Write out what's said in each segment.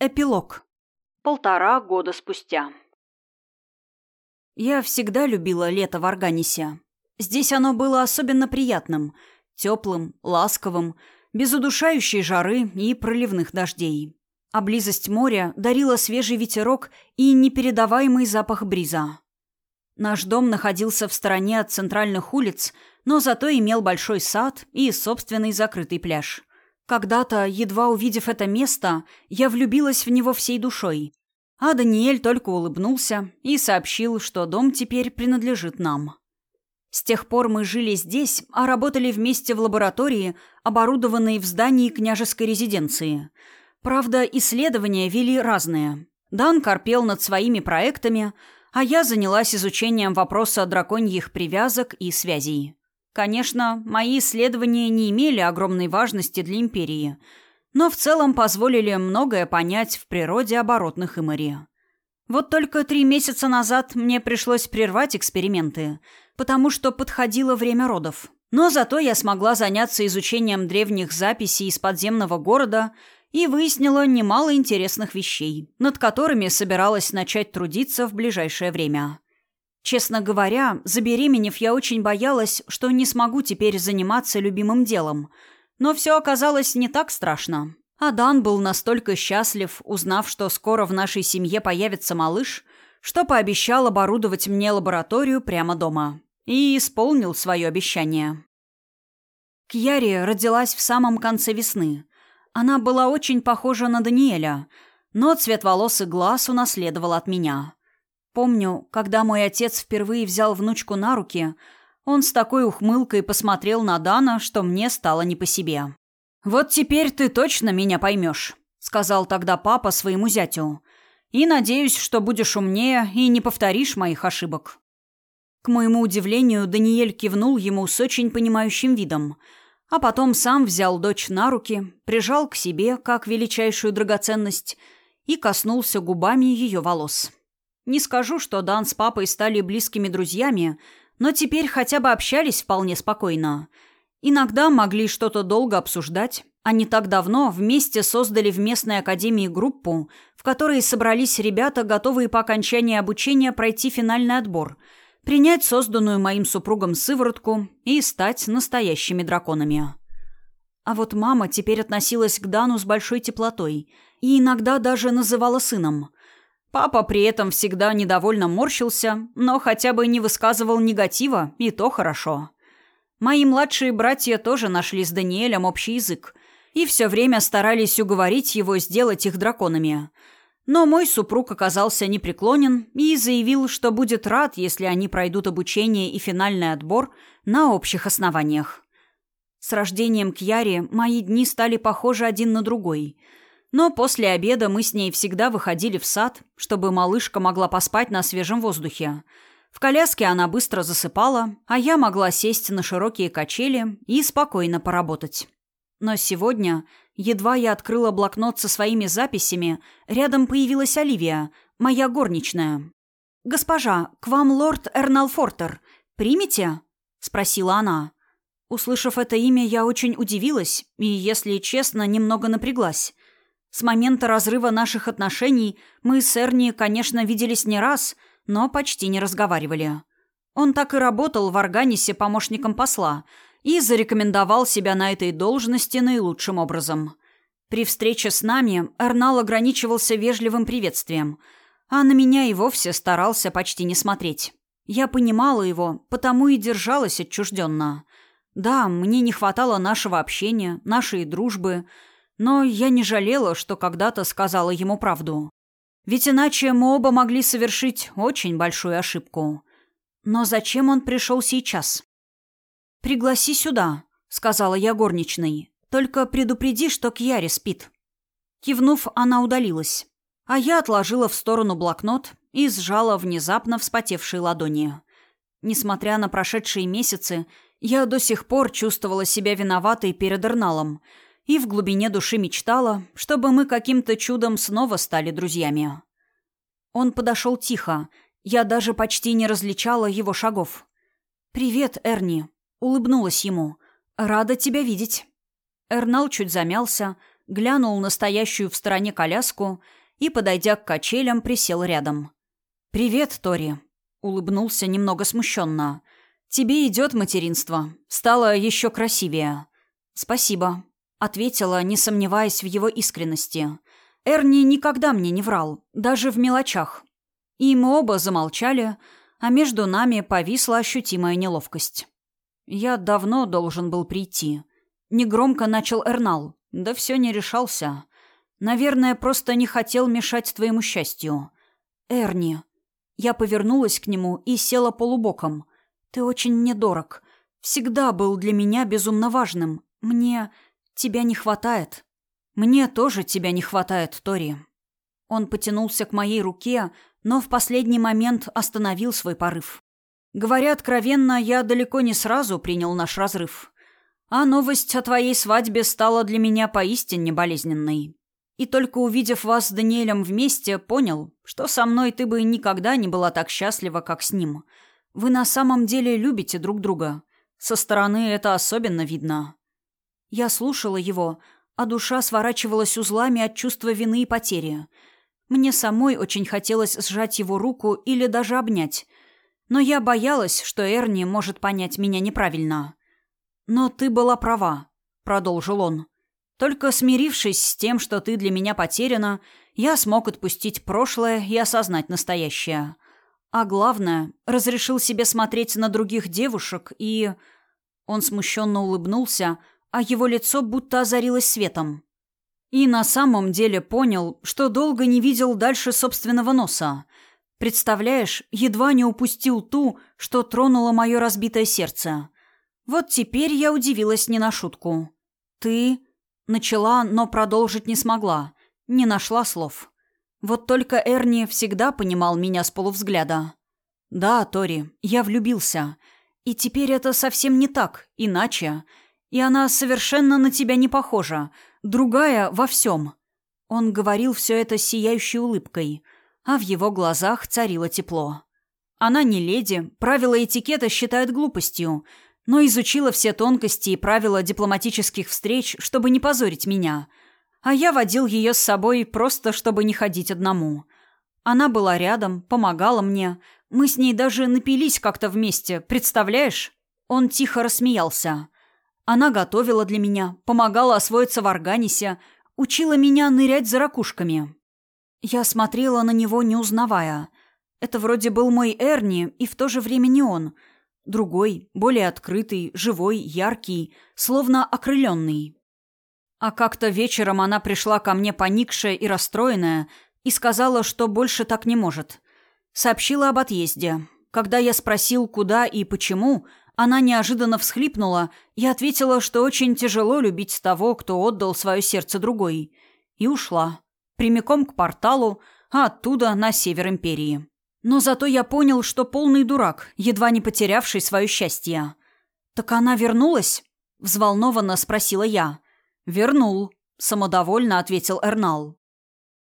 Эпилог. Полтора года спустя. Я всегда любила лето в Арганисе. Здесь оно было особенно приятным, теплым, ласковым, без удушающей жары и проливных дождей. А близость моря дарила свежий ветерок и непередаваемый запах бриза. Наш дом находился в стороне от центральных улиц, но зато имел большой сад и собственный закрытый пляж – когда-то, едва увидев это место, я влюбилась в него всей душой. А Даниэль только улыбнулся и сообщил, что дом теперь принадлежит нам. С тех пор мы жили здесь, а работали вместе в лаборатории, оборудованной в здании княжеской резиденции. Правда, исследования вели разные. Дан корпел над своими проектами, а я занялась изучением вопроса драконьих привязок и связей. Конечно, мои исследования не имели огромной важности для империи, но в целом позволили многое понять в природе оборотных имари. Вот только три месяца назад мне пришлось прервать эксперименты, потому что подходило время родов. Но зато я смогла заняться изучением древних записей из подземного города и выяснила немало интересных вещей, над которыми собиралась начать трудиться в ближайшее время. Честно говоря, забеременев, я очень боялась, что не смогу теперь заниматься любимым делом. Но все оказалось не так страшно. Адан был настолько счастлив, узнав, что скоро в нашей семье появится малыш, что пообещал оборудовать мне лабораторию прямо дома. И исполнил свое обещание. Кьяри родилась в самом конце весны. Она была очень похожа на Даниэля, но цвет волос и глаз унаследовал от меня. Помню, когда мой отец впервые взял внучку на руки, он с такой ухмылкой посмотрел на Дана, что мне стало не по себе. «Вот теперь ты точно меня поймешь», — сказал тогда папа своему зятю. «И надеюсь, что будешь умнее и не повторишь моих ошибок». К моему удивлению, Даниэль кивнул ему с очень понимающим видом, а потом сам взял дочь на руки, прижал к себе, как величайшую драгоценность, и коснулся губами ее волос. Не скажу, что Дан с папой стали близкими друзьями, но теперь хотя бы общались вполне спокойно. Иногда могли что-то долго обсуждать. Они так давно вместе создали в местной академии группу, в которой собрались ребята, готовые по окончании обучения пройти финальный отбор, принять созданную моим супругом сыворотку и стать настоящими драконами. А вот мама теперь относилась к Дану с большой теплотой и иногда даже называла сыном – Папа при этом всегда недовольно морщился, но хотя бы не высказывал негатива, и то хорошо. Мои младшие братья тоже нашли с Даниэлем общий язык и все время старались уговорить его сделать их драконами. Но мой супруг оказался непреклонен и заявил, что будет рад, если они пройдут обучение и финальный отбор на общих основаниях. С рождением Кьяри мои дни стали похожи один на другой – но после обеда мы с ней всегда выходили в сад, чтобы малышка могла поспать на свежем воздухе. В коляске она быстро засыпала, а я могла сесть на широкие качели и спокойно поработать. Но сегодня, едва я открыла блокнот со своими записями, рядом появилась Оливия, моя горничная. «Госпожа, к вам лорд Эрнал Фортер. Примите?» — спросила она. Услышав это имя, я очень удивилась и, если честно, немного напряглась. С момента разрыва наших отношений мы с Эрни, конечно, виделись не раз, но почти не разговаривали. Он так и работал в Арганисе помощником посла и зарекомендовал себя на этой должности наилучшим образом. При встрече с нами Эрнал ограничивался вежливым приветствием, а на меня и вовсе старался почти не смотреть. Я понимала его, потому и держалась отчужденно. Да, мне не хватало нашего общения, нашей дружбы – но я не жалела, что когда-то сказала ему правду. Ведь иначе мы оба могли совершить очень большую ошибку. Но зачем он пришел сейчас? «Пригласи сюда», — сказала я горничной. «Только предупреди, что Кьяри спит». Кивнув, она удалилась. А я отложила в сторону блокнот и сжала внезапно вспотевшие ладони. Несмотря на прошедшие месяцы, я до сих пор чувствовала себя виноватой перед Эрналом — и в глубине души мечтала, чтобы мы каким-то чудом снова стали друзьями. Он подошел тихо, я даже почти не различала его шагов. «Привет, Эрни», — улыбнулась ему. «Рада тебя видеть». Эрнал чуть замялся, глянул на стоящую в стороне коляску и, подойдя к качелям, присел рядом. «Привет, Тори», — улыбнулся немного смущенно. «Тебе идет материнство. Стало еще красивее». «Спасибо», — ответила, не сомневаясь в его искренности. Эрни никогда мне не врал, даже в мелочах. И мы оба замолчали, а между нами повисла ощутимая неловкость. «Я давно должен был прийти». Негромко начал Эрнал. Да все не решался. Наверное, просто не хотел мешать твоему счастью. Эрни. Я повернулась к нему и села полубоком. Ты очень мне дорог. Всегда был для меня безумно важным. Мне тебя не хватает. Мне тоже тебя не хватает, Тори. Он потянулся к моей руке, но в последний момент остановил свой порыв. Говоря откровенно, я далеко не сразу принял наш разрыв. А новость о твоей свадьбе стала для меня поистине болезненной. И только увидев вас с Даниэлем вместе, понял, что со мной ты бы никогда не была так счастлива, как с ним. Вы на самом деле любите друг друга. Со стороны это особенно видно. Я слушала его, а душа сворачивалась узлами от чувства вины и потери. Мне самой очень хотелось сжать его руку или даже обнять. Но я боялась, что Эрни может понять меня неправильно. «Но ты была права», — продолжил он. «Только смирившись с тем, что ты для меня потеряна, я смог отпустить прошлое и осознать настоящее. А главное, разрешил себе смотреть на других девушек и...» Он смущенно улыбнулся, а его лицо будто озарилось светом. И на самом деле понял, что долго не видел дальше собственного носа. Представляешь, едва не упустил ту, что тронула мое разбитое сердце. Вот теперь я удивилась не на шутку. «Ты...» Начала, но продолжить не смогла. Не нашла слов. Вот только Эрни всегда понимал меня с полувзгляда. «Да, Тори, я влюбился. И теперь это совсем не так, иначе. И она совершенно на тебя не похожа. Другая во всем». Он говорил все это сияющей улыбкой, а в его глазах царило тепло. Она не леди, правила этикета считают глупостью, но изучила все тонкости и правила дипломатических встреч, чтобы не позорить меня. А я водил ее с собой просто, чтобы не ходить одному. Она была рядом, помогала мне. Мы с ней даже напились как-то вместе, представляешь? Он тихо рассмеялся. Она готовила для меня, помогала освоиться в Арганисе, учила меня нырять за ракушками. Я смотрела на него, не узнавая. Это вроде был мой Эрни, и в то же время не он — Другой, более открытый, живой, яркий, словно окрыленный. А как-то вечером она пришла ко мне поникшая и расстроенная и сказала, что больше так не может. Сообщила об отъезде. Когда я спросил, куда и почему, она неожиданно всхлипнула и ответила, что очень тяжело любить того, кто отдал свое сердце другой. И ушла. Прямиком к порталу, а оттуда на север империи. Но зато я понял, что полный дурак, едва не потерявший свое счастье. «Так она вернулась?» — взволнованно спросила я. «Вернул», — самодовольно ответил Эрнал.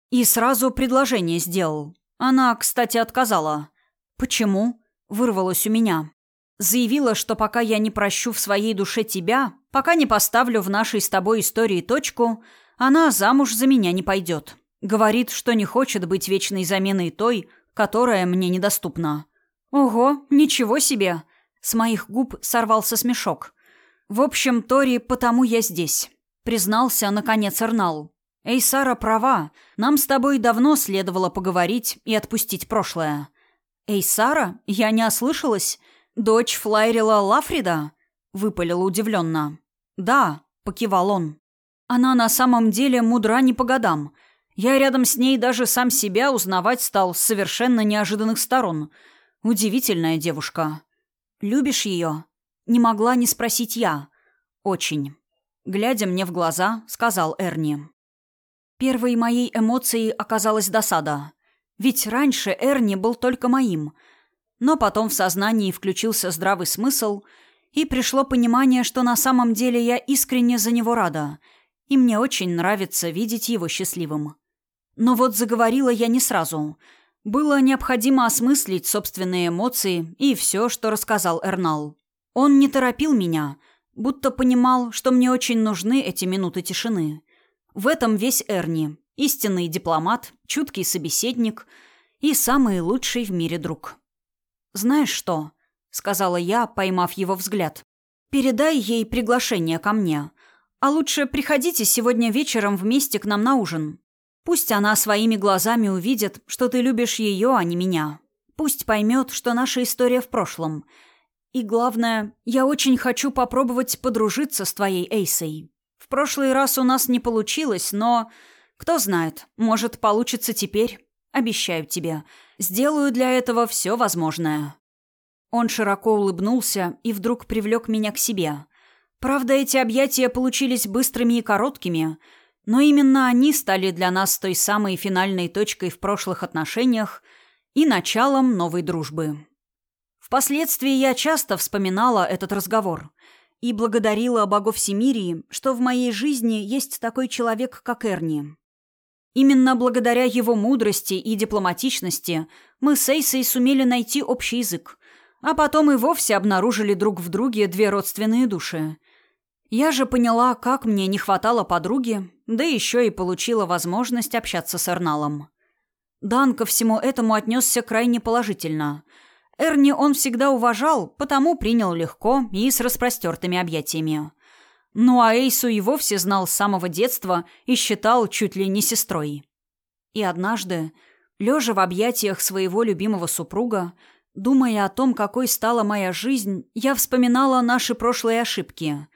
И сразу предложение сделал. Она, кстати, отказала. «Почему?» — вырвалось у меня. Заявила, что пока я не прощу в своей душе тебя, пока не поставлю в нашей с тобой истории точку, она замуж за меня не пойдет. Говорит, что не хочет быть вечной заменой той, которая мне недоступна. Ого, ничего себе! С моих губ сорвался смешок. В общем, Тори, потому я здесь. Признался, наконец, Эрнал. Эй, Сара права. Нам с тобой давно следовало поговорить и отпустить прошлое. Эй, Сара? Я не ослышалась? Дочь Флайрила Лафрида? Выпалила удивленно. Да, покивал он. Она на самом деле мудра не по годам — я рядом с ней даже сам себя узнавать стал с совершенно неожиданных сторон. Удивительная девушка. «Любишь ее?» Не могла не спросить я. «Очень». Глядя мне в глаза, сказал Эрни. Первой моей эмоцией оказалась досада. Ведь раньше Эрни был только моим. Но потом в сознании включился здравый смысл, и пришло понимание, что на самом деле я искренне за него рада, и мне очень нравится видеть его счастливым. Но вот заговорила я не сразу. Было необходимо осмыслить собственные эмоции и все, что рассказал Эрнал. Он не торопил меня, будто понимал, что мне очень нужны эти минуты тишины. В этом весь Эрни. Истинный дипломат, чуткий собеседник и самый лучший в мире друг. «Знаешь что?» — сказала я, поймав его взгляд. «Передай ей приглашение ко мне. А лучше приходите сегодня вечером вместе к нам на ужин. Пусть она своими глазами увидит, что ты любишь ее, а не меня. Пусть поймет, что наша история в прошлом. И главное, я очень хочу попробовать подружиться с твоей Эйсой. В прошлый раз у нас не получилось, но... Кто знает, может, получится теперь. Обещаю тебе. Сделаю для этого все возможное». Он широко улыбнулся и вдруг привлек меня к себе. Правда, эти объятия получились быстрыми и короткими, но именно они стали для нас той самой финальной точкой в прошлых отношениях и началом новой дружбы. Впоследствии я часто вспоминала этот разговор и благодарила богов Семирии, что в моей жизни есть такой человек, как Эрни. Именно благодаря его мудрости и дипломатичности мы с Эйсой сумели найти общий язык, а потом и вовсе обнаружили друг в друге две родственные души. Я же поняла, как мне не хватало подруги, да еще и получила возможность общаться с Эрналом. Дан ко всему этому отнесся крайне положительно – Эрни он всегда уважал, потому принял легко и с распростертыми объятиями. Ну а Эйсу и вовсе знал с самого детства и считал чуть ли не сестрой. И однажды, лежа в объятиях своего любимого супруга, думая о том, какой стала моя жизнь, я вспоминала наши прошлые ошибки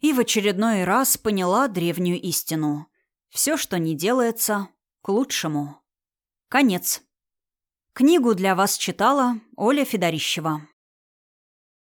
и в очередной раз поняла древнюю истину. Все, что не делается, к лучшему. Конец. Книгу для вас читала Оля Федорищева.